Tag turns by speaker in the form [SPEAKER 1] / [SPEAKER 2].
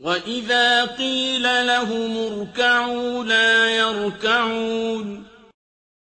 [SPEAKER 1] وَإِذَا قِيلَ لَهُمُ ارْكَعُوا لَا يَرْكَعُونَ